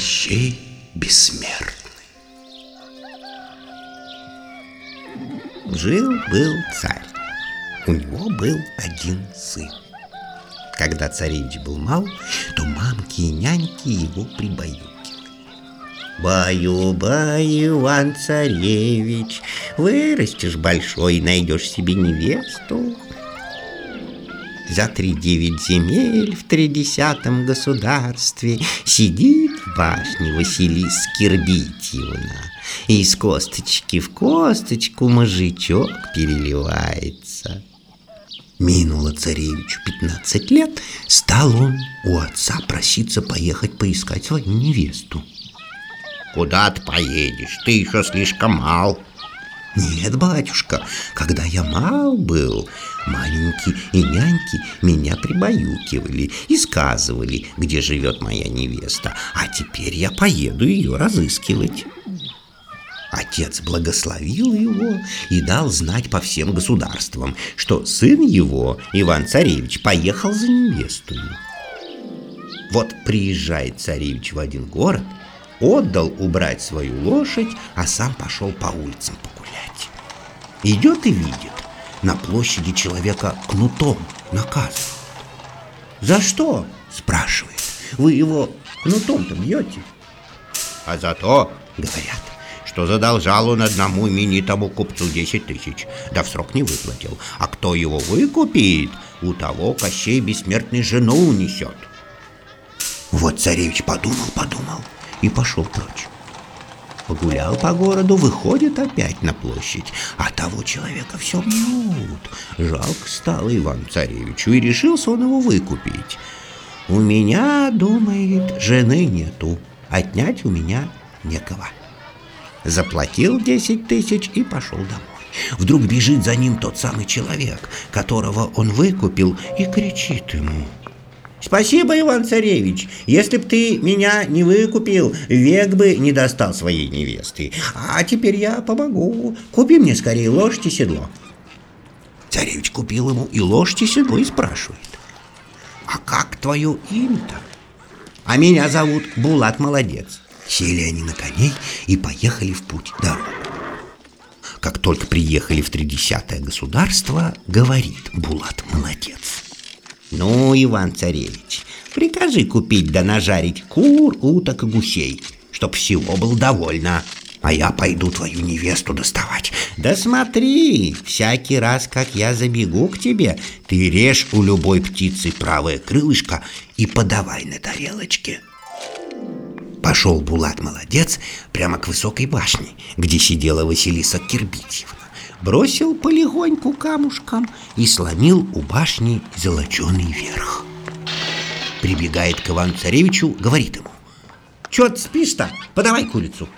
Кощей бессмертный. Жил-был царь. У него был один сын. Когда царевич был мал, то мамки и няньки его прибаюкивали. Баю-баю, Иван-царевич, вырастешь большой, найдешь себе невесту, за три девять земель в тридесятом государстве Сидит в башне Василис Кирбитьевна И из косточки в косточку мужичок переливается. Минуло царевичу пятнадцать лет. Стал он у отца проситься поехать поискать свою невесту. Куда ты поедешь? Ты еще слишком мал нет, батюшка, когда я мал был, маленькие и няньки меня прибаюкивали и сказывали, где живет моя невеста, а теперь я поеду ее разыскивать. Отец благословил его и дал знать по всем государствам, что сын его, Иван-царевич, поехал за невестою. Вот приезжает царевич в один город, отдал убрать свою лошадь, а сам пошел по улицам погулять. Идет и видит, на площади человека кнутом наказывают. «За что?» – спрашивает. «Вы его кнутом-то бьете?» «А за то, — говорят, — что задолжал он одному именитому купцу 10 тысяч, да в срок не выплатил. А кто его выкупит, у того Кощей бессмертный жену унесет». Вот царевич подумал, подумал и пошел прочь. Погулял по городу, выходит опять на площадь, а того человека все бьют. Жалко стало Иван-царевичу, и решился он его выкупить. У меня, думает, жены нету, отнять у меня некого. Заплатил десять тысяч и пошел домой. Вдруг бежит за ним тот самый человек, которого он выкупил, и кричит ему – Спасибо, Иван-царевич. Если б ты меня не выкупил, век бы не достал своей невесты. А теперь я помогу. Купи мне скорее лошадь и седло. Царевич купил ему и лошадь, и седло, и спрашивает. А как твое имя-то? А меня зовут Булат Молодец. Сели они на коней и поехали в путь дорогу. Как только приехали в тридесятое государство, говорит Булат Молодец. Ну, Иван-царевич, прикажи купить да нажарить кур, уток и гусей, чтоб всего было довольно. А я пойду твою невесту доставать. Да смотри, всякий раз, как я забегу к тебе, ты режь у любой птицы правое крылышко и подавай на тарелочке. Пошел Булат молодец прямо к высокой башне, где сидела Василиса Кирбитьевна бросил полегоньку камушком и сломил у башни золоченый верх. Прибегает к Ивану-царевичу, говорит ему, «Чё ты спишь-то? Подавай курицу!»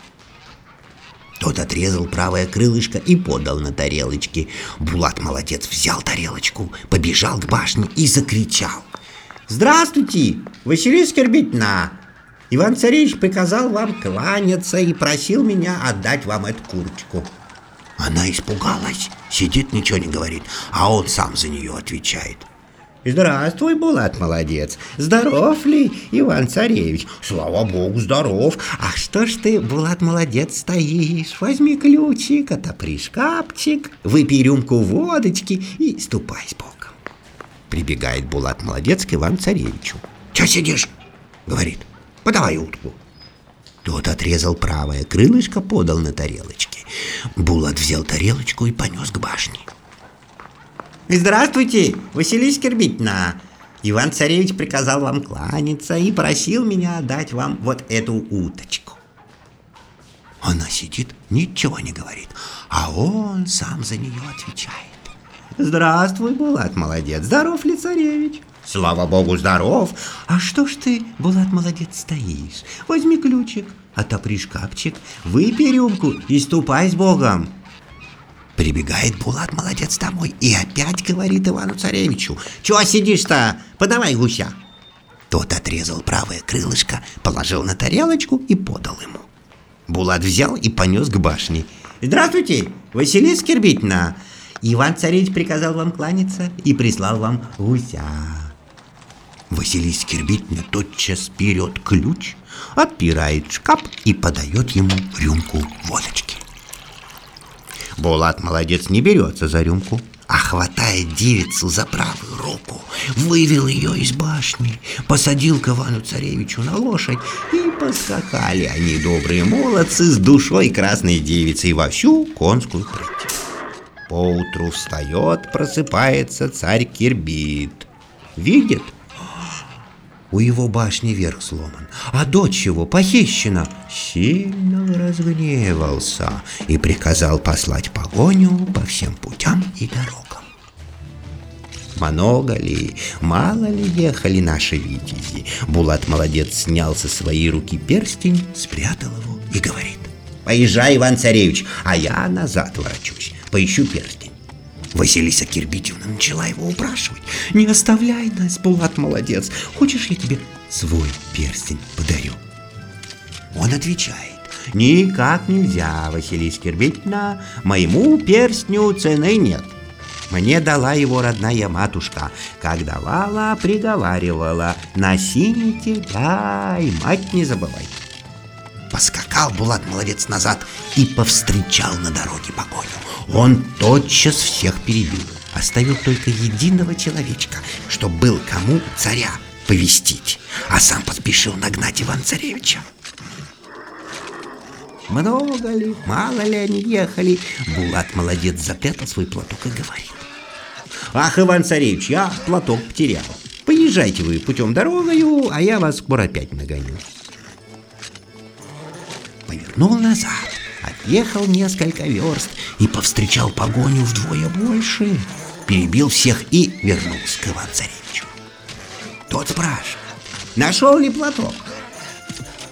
Тот отрезал правое крылышко и подал на тарелочке. Булат молодец взял тарелочку, побежал к башне и закричал. «Здравствуйте, Василиса Кербитна! Иван-царевич приказал вам кланяться и просил меня отдать вам эту курочку». Она испугалась, сидит, ничего не говорит, а он сам за нее отвечает. Здравствуй, Булат, молодец. Здоров ли, Иван-царевич? Слава богу, здоров. А что ж ты, Булат, молодец, стоишь? Возьми ключик, отопри шкафчик, выпей рюмку водочки и ступай с Богом. Прибегает Булат, молодец, к Иван-царевичу. Че сидишь? Говорит, подавай утку. Тот отрезал правое крылышко, подал на тарелочке. Булат взял тарелочку и понес к башне. «Здравствуйте, Василий Скирбитна! Иван-царевич приказал вам кланяться и просил меня дать вам вот эту уточку». Она сидит, ничего не говорит, а он сам за нее отвечает. «Здравствуй, Булат, молодец! Здоров ли царевич?» Слава богу, здоров. А что ж ты, Булат, молодец, стоишь? Возьми ключик, отопри шкафчик, выпей рюмку и ступай с Богом. Прибегает Булат, молодец, домой и опять говорит Ивану-царевичу. Чего сидишь-то? Подавай гуся. Тот отрезал правое крылышко, положил на тарелочку и подал ему. Булат взял и понес к башне. Здравствуйте, Василиса Кирбитина. Иван-царевич приказал вам кланяться и прислал вам гуся. Василиса Кирбитина тотчас берет ключ, отпирает шкаф и подает ему рюмку водочки. Булат молодец не берется за рюмку, а хватает девицу за правую руку, вывел ее из башни, посадил к Ивану Царевичу на лошадь, и поскакали они, добрые молодцы, с душой красной девицей во всю конскую прыть. Поутру встает, просыпается царь Кирбит. Видит, у его башни верх сломан, а дочь его похищена. Сильно разгневался и приказал послать погоню по всем путям и дорогам. Много ли, мало ли ехали наши витязи. Булат молодец снял со своей руки перстень, спрятал его и говорит. Поезжай, Иван-царевич, а я назад ворочусь, поищу перстень. Василиса Кирбитевна начала его упрашивать. «Не оставляй нас, Булат молодец. Хочешь, я тебе свой перстень подарю?» Он отвечает. «Никак нельзя, Василиса Кирбитевна. Моему перстню цены нет. Мне дала его родная матушка. Как давала, приговаривала. Носи не теряй, мать не забывай». Поскакал Булат молодец назад и повстречал на дороге погоню. Он тотчас всех перебил, оставил только единого человечка, что был кому царя повестить, а сам поспешил нагнать Иван-царевича. Много ли, мало ли они ехали, Булат молодец запрятал свой платок и говорит. Ах, Иван-царевич, я платок потерял. Поезжайте вы путем дорогою, а я вас скоро опять нагоню. Повернул назад, отъехал несколько верст и повстречал погоню вдвое больше, перебил всех и вернулся к Иван-Царевичу. Тот спрашивает, нашел ли платок?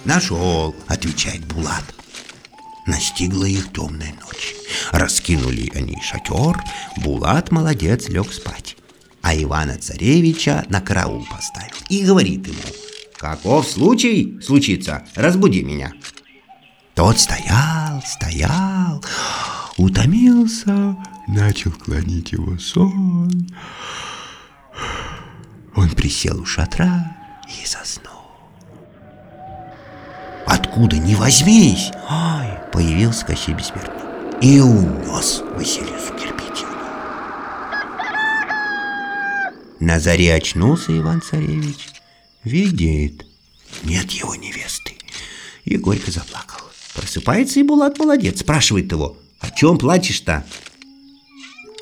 Нашел, отвечает Булат. Настигла их темная ночь. Раскинули они шатер, Булат молодец лег спать. А Ивана-Царевича на караул поставил и говорит ему, «Каков случай случится, разбуди меня». Тот стоял, стоял, утомился, начал клонить его сон. Он присел у шатра и заснул. Откуда ни возьмись, ай, появился Кощей Бессмертный и унес Василису Кирпичевну. На заре очнулся Иван-Царевич, видит, нет его невесты, и горько заплакал. Просыпается и Булат молодец, спрашивает его, о чем плачешь-то?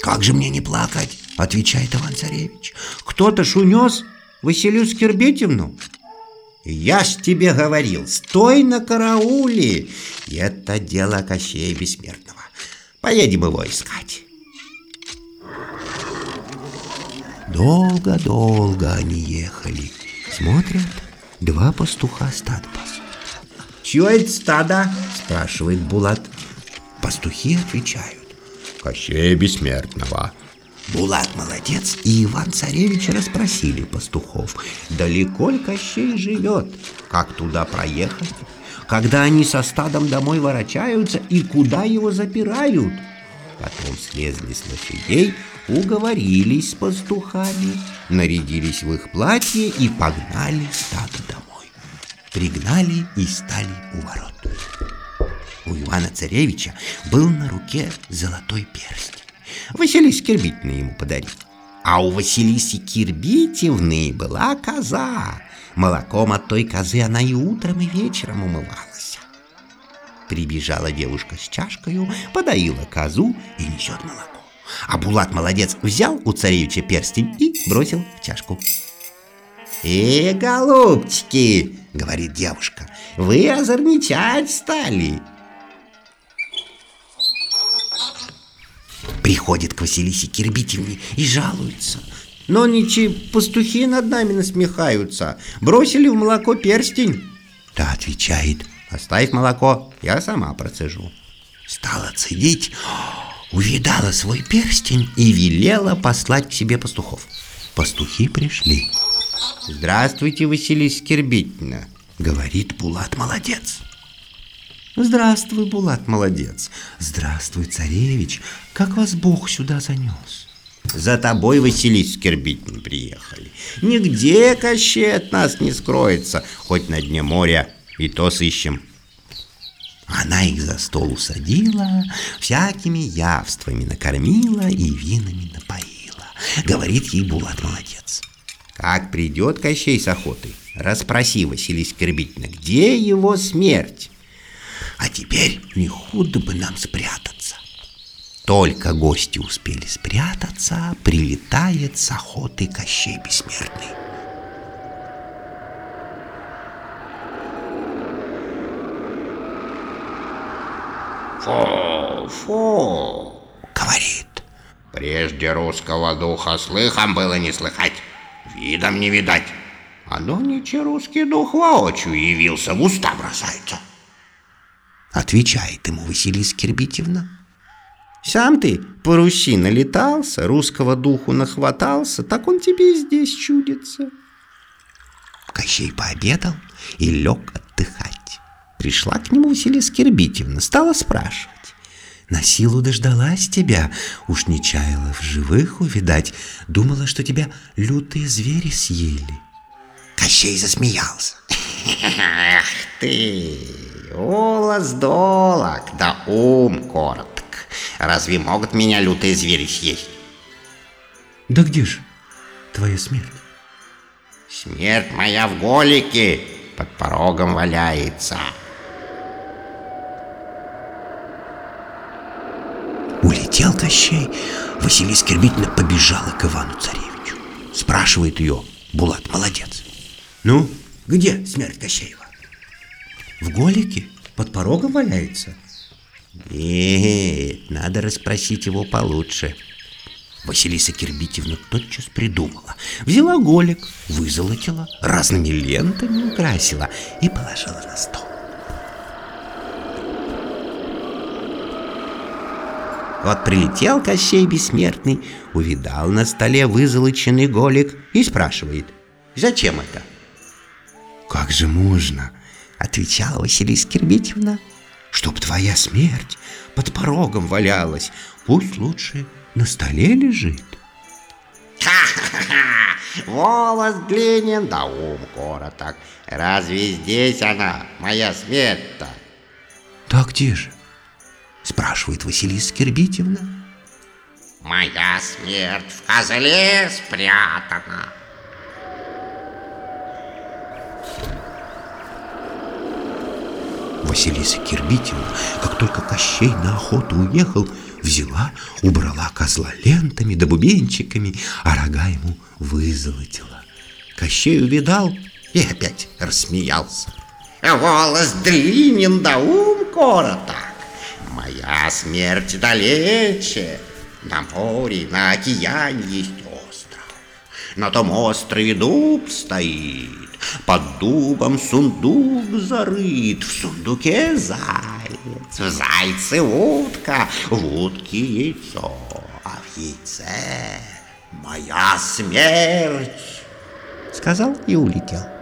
Как же мне не плакать, отвечает Иван-Царевич. Кто-то ж унес Василию Скирбетевну. Я ж тебе говорил, стой на карауле. Это дело Кощея Бессмертного. Поедем его искать. Долго-долго они ехали. Смотрят, два пастуха стад. «Чье это стадо?» – спрашивает Булат. Пастухи отвечают. Кощея Бессмертного. Булат молодец, и Иван-царевич расспросили пастухов, далеко ли Кощей живет, как туда проехать, когда они со стадом домой ворочаются и куда его запирают. Потом слезли с лошадей, уговорились с пастухами, нарядились в их платье и погнали стадо домой пригнали и стали у ворот. У Ивана Царевича был на руке золотой перстень. Василиса Кирбитина ему подарил. А у Василисы Кирбитевны была коза. Молоком от той козы она и утром, и вечером умывалась. Прибежала девушка с чашкою, подоила козу и несет молоко. А Булат молодец взял у царевича перстень и бросил в чашку. «Э, голубчики!» — говорит девушка. «Вы озорничать стали!» Приходит к Василисе Кирбитевне и жалуется. «Но ничего, пастухи над нами насмехаются. Бросили в молоко перстень!» Та отвечает. «Оставь молоко, я сама процежу». Стала цедить, увидала свой перстень и велела послать к себе пастухов. Пастухи пришли. «Здравствуйте, Василиса Кирбитина», — говорит Булат Молодец. «Здравствуй, Булат Молодец! Здравствуй, царевич! Как вас Бог сюда занес?» За тобой, Василий Скирбитин, приехали. Нигде Кощей от нас не скроется, хоть на дне моря, и то сыщем. Она их за стол усадила, всякими явствами накормила и винами напоила. Говорит ей Булат молодец. Как придет Кощей с охотой, расспроси Василий Скирбитина, где его смерть? А теперь не худо бы нам спрятаться. Только гости успели спрятаться, прилетает с охоты Кощей Бессмертный. Фу, фу, говорит. Прежде русского духа слыхом было не слыхать, видом не видать. А нынче русский дух воочию явился, в уста бросается. Отвечает ему Василиса Кирбитевна. Сам ты по Руси налетался, русского духу нахватался, так он тебе и здесь чудится. Кощей пообедал и лег отдыхать. Пришла к нему Василиса Кирбитевна, стала спрашивать. На силу дождалась тебя, уж не чаяла в живых увидать, думала, что тебя лютые звери съели. Кощей засмеялся. Эх ты, голос долог, да ум короток. Разве могут меня лютые звери съесть? Да где же твоя смерть? Смерть моя в голике под порогом валяется. Улетел Кощей, Василиса Кирбитина побежала к Ивану Царевичу. Спрашивает ее, Булат молодец. Ну, где смерть Кощеева? В голике? Под порогом валяется? Нет, надо расспросить его получше. Василиса Кирбитевна тотчас придумала. Взяла голик, вызолотила, разными лентами украсила и положила на стол. Вот прилетел Кощей Бессмертный, увидал на столе вызолоченный голик и спрашивает, «Зачем это?» «Как же можно?» — отвечала Василиса Кирбитевна. «Чтоб твоя смерть под порогом валялась, пусть лучше на столе лежит». Ха-ха-ха! Волос длинен, да ум короток. Разве здесь она, моя смерть-то? «Да где же?» Спрашивает Василиса Кирбитевна. Моя смерть в козле спрятана. Василиса Кирбитевна, как только Кощей на охоту уехал, взяла, убрала козла лентами да бубенчиками, а рога ему вызолотила. Кощей увидал и опять рассмеялся. Волос длинен, да ум короток. Моя смерть далече. На море, на океане есть остров. На том острове дуб стоит. Под дубом сундук зарыт. В сундуке заяц, в зайце утка, в утке яйцо, а в яйце моя смерть. Сказал и улетел.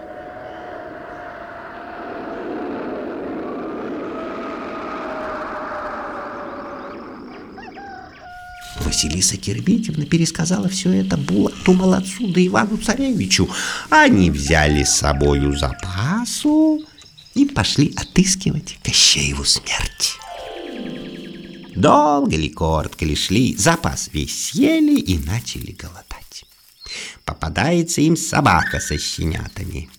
Василиса Кирбитевна пересказала все это Булату Молодцу да Ивану Царевичу. Они взяли с собою запасу и пошли отыскивать Кощееву смерть. Долго ли, коротко ли шли, запас весь съели и начали голодать. Попадается им собака со щенятами.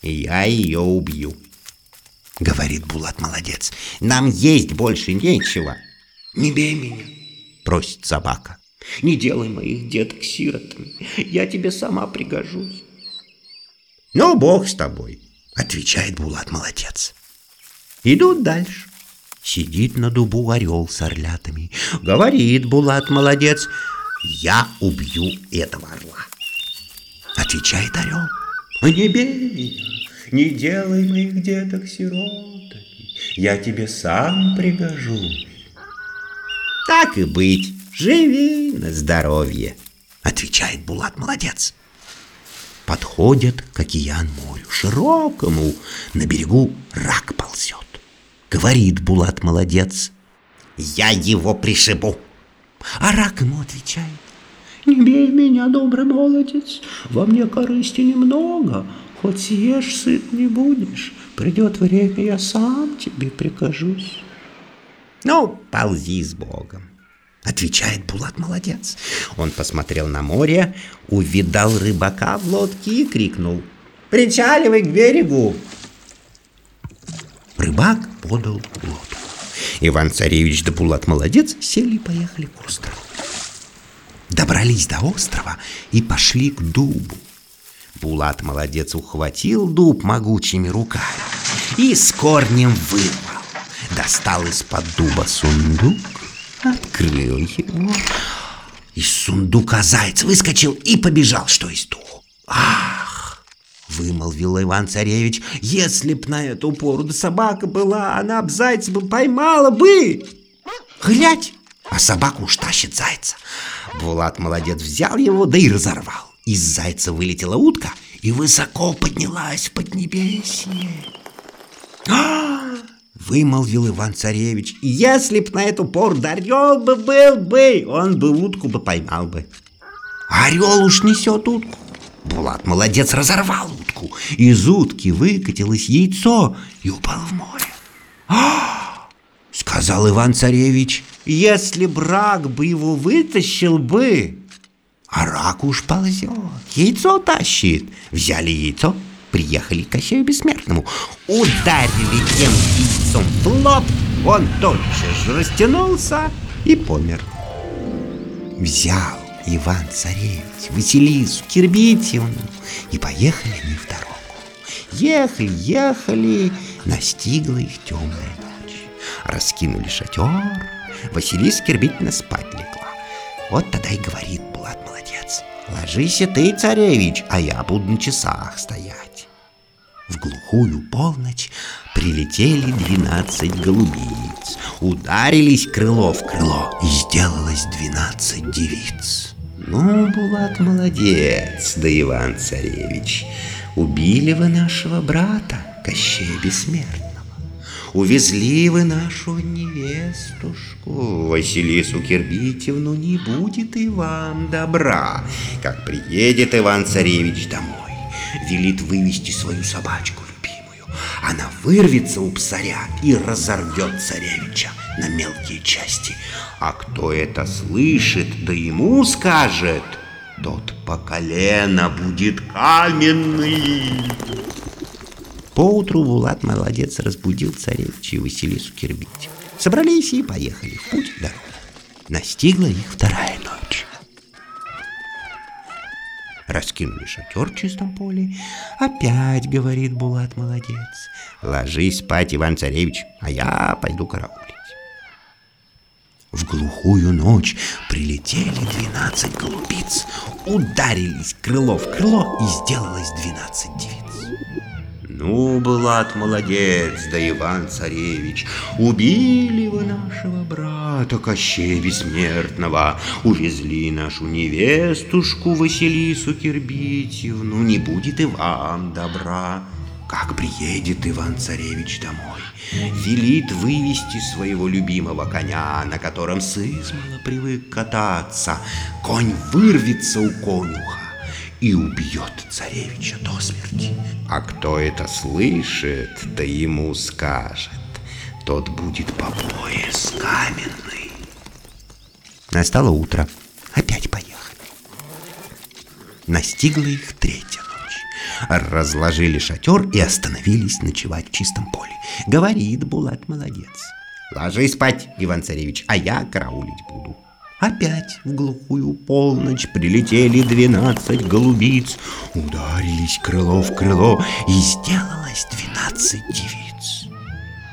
Я ее убью. Говорит Булат молодец. Нам есть больше нечего. Не бей меня просит собака. Не делай моих деток сиротами, я тебе сама пригожусь. Ну, бог с тобой, отвечает Булат молодец. Идут дальше. Сидит на дубу орел с орлятами. Говорит Булат молодец, я убью этого орла. Отвечает орел. Не бей меня, не делай моих деток сиротами, я тебе сам пригожусь. Так и быть, живи на здоровье, отвечает Булат молодец. Подходят к океан морю широкому, на берегу рак ползет. Говорит Булат молодец, я его пришибу. А рак ему отвечает, Не бей меня, добрый молодец, во мне корысти немного, хоть съешь, сыт не будешь, придет время, я сам тебе прикажусь. Ну, ползи с Богом. Отвечает Булат молодец. Он посмотрел на море, увидал рыбака в лодке и крикнул. «Причаливай к берегу!» Рыбак подал лодку. Иван-царевич да Булат молодец сели и поехали к острову. Добрались до острова и пошли к дубу. Булат молодец ухватил дуб могучими руками и с корнем вырвал. Достал из-под дуба сундук, открыл его. Из сундука заяц выскочил и побежал, что из духу. Ах! Вымолвил Иван-царевич, если б на эту пору да собака была, она б зайца бы поймала бы. Глядь, а собака уж тащит зайца. Булат молодец взял его, да и разорвал. Из зайца вылетела утка и высоко поднялась в поднебесье. А! Вымолвил Иван-царевич. Если б на эту пору орел бы был бы, он бы утку бы поймал бы. Орел уж несет утку. Булат молодец разорвал утку. Из утки выкатилось яйцо и упало в море. А! сказал Иван-царевич, если б рак бы его вытащил бы, а рак уж ползет, яйцо тащит. Взяли яйцо, приехали к Кощею Бессмертному, ударили тем яйцом в лоб, он тотчас же растянулся и помер. Взял Иван-царевич Василису Кирбитьевну и поехали они в дорогу. Ехали, ехали, настигла их темная ночь. Раскинули шатер, Василиса Кирбитьевна спать легла. Вот тогда и говорит Булат молодец. Ложись и ты, царевич, а я буду на часах стоять. В глухую полночь прилетели двенадцать голубиц, ударились крыло в крыло, и сделалось двенадцать девиц. Ну, Булат молодец, да Иван-царевич, убили вы нашего брата, Кощея Бессмертного. Увезли вы нашу невестушку, Василису Кирбитевну, не будет и вам добра. Как приедет Иван-царевич домой, велит вывести свою собачку любимую. Она вырвется у псаря и разорвет царевича на мелкие части. А кто это слышит, да ему скажет, тот по колено будет каменный. Поутру Булат молодец разбудил царевича и Василису Кирбить. Собрались и поехали в путь дорогу. Настигла их вторая ночь. Раскинули шатер в чистом поле. Опять, говорит Булат молодец, ложись спать, Иван-царевич, а я пойду караулить. В глухую ночь прилетели двенадцать голубиц, ударились крыло в крыло и сделалось двенадцать девиц. Ну, Булат молодец, да Иван-царевич, убили вы нашего брата Кощея Бессмертного, увезли нашу невестушку Василису Кирбитьевну, не будет и вам добра. Как приедет Иван-царевич домой, велит вывести своего любимого коня, на котором сызмало привык кататься. Конь вырвется у конюха, и убьет царевича до смерти. А кто это слышит, да ему скажет, тот будет по пояс каменный. Настало утро, опять поехали. Настигла их третья ночь. Разложили шатер и остановились ночевать в чистом поле. Говорит Булат молодец. Ложись спать, Иван-царевич, а я караулить буду. Опять в глухую полночь прилетели двенадцать голубиц, ударились крыло в крыло, и сделалось двенадцать девиц.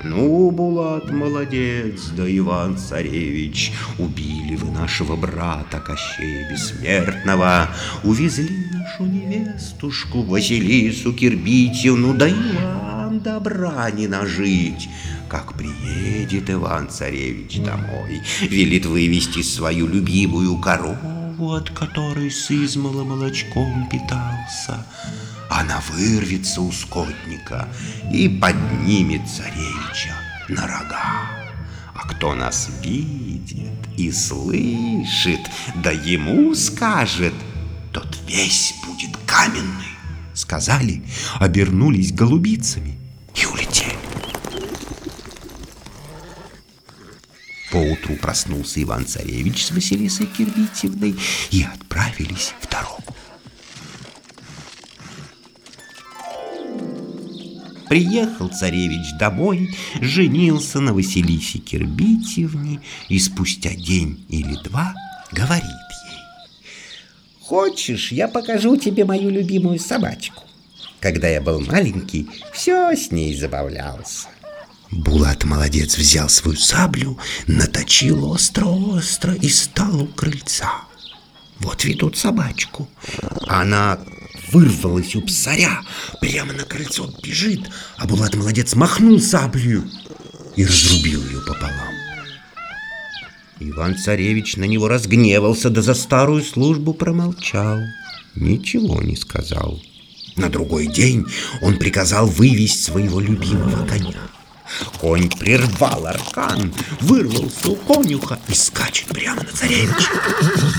Ну, Булат молодец, да Иван-царевич, убили вы нашего брата Кощея Бессмертного, увезли нашу невестушку Василису Кирбитьевну, да и вам добра не нажить. Как приедет Иван-царевич домой, велит вывести свою любимую корову, от которой сызмало молочком питался. Она вырвется у скотника и поднимет царевича на рога. А кто нас видит и слышит, да ему скажет, тот весь будет каменный. Сказали, обернулись голубицами и улетели. Поутру проснулся Иван-Царевич с Василисой Кирбитьевной и отправились в дорогу. Приехал царевич домой, женился на Василисе Кирбитьевне и спустя день или два говорит ей. Хочешь, я покажу тебе мою любимую собачку? Когда я был маленький, все с ней забавлялся. Булат молодец взял свою саблю, наточил остро-остро и стал у крыльца. Вот ведут собачку. Она вырвалась у псаря, прямо на крыльцо бежит, а Булат молодец махнул саблею и разрубил ее пополам. Иван-царевич на него разгневался, да за старую службу промолчал, ничего не сказал. На другой день он приказал вывести своего любимого коня. Конь прервал аркан, вырвался у конюха и скачет прямо на царевича.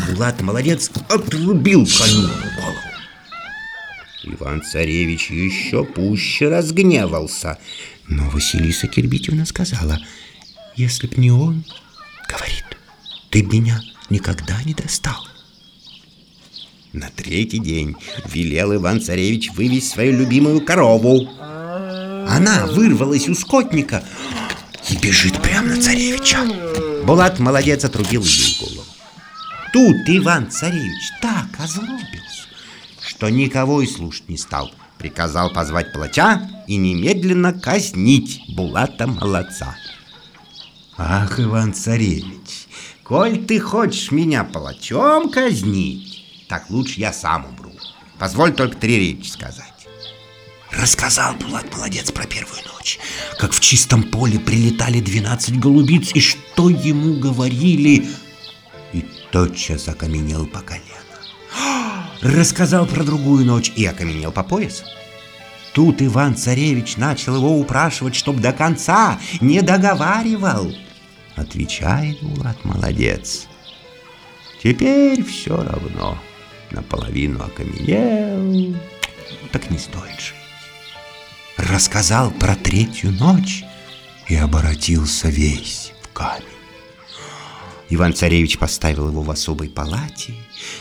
Булат молодец отрубил коню голову. Иван-царевич еще пуще разгневался. Но Василиса Кирбитевна сказала, если б не он, говорит, ты меня никогда не достал. На третий день велел Иван-царевич вывести свою любимую корову. Она вырвалась у скотника и бежит прямо на царевича. Булат молодец отрубил ей голову. Тут Иван-царевич так озлобился, что никого и слушать не стал. Приказал позвать плача и немедленно казнить Булата молодца. Ах, Иван-царевич, коль ты хочешь меня палачом казнить, так лучше я сам умру. Позволь только три речи сказать. Рассказал Булат молодец про первую ночь, как в чистом поле прилетали двенадцать голубиц, и что ему говорили, и тотчас окаменел по колено. Рассказал про другую ночь и окаменел по пояс. Тут Иван-царевич начал его упрашивать, чтоб до конца не договаривал. Отвечает Булат молодец. Теперь все равно. Наполовину окаменел, так не стоит жить рассказал про третью ночь и оборотился весь в камень. Иван-царевич поставил его в особой палате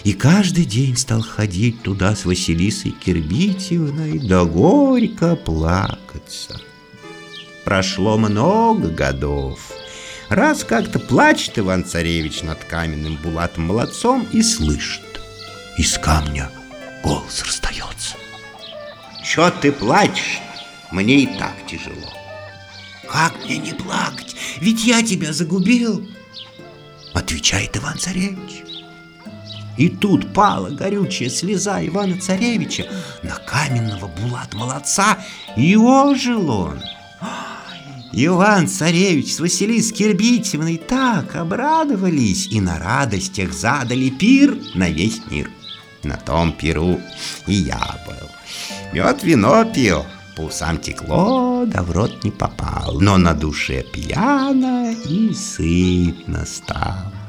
и каждый день стал ходить туда с Василисой Кирбитьевной да горько плакаться. Прошло много годов. Раз как-то плачет Иван-царевич над каменным булатом молодцом и слышит. Из камня голос расстается. «Чё ты плачешь?» Мне и так тяжело. Как мне не плакать? Ведь я тебя загубил, отвечает Иван-царевич. И тут пала горючая слеза Ивана-царевича на каменного булат-молодца, и ожил он. Иван-царевич с Василисой Кирбитьевной так обрадовались и на радостях задали пир на весь мир. На том пиру и я был. Мед вино пил, по усам текло, да в рот не попал, но на душе пьяно и сытно стало.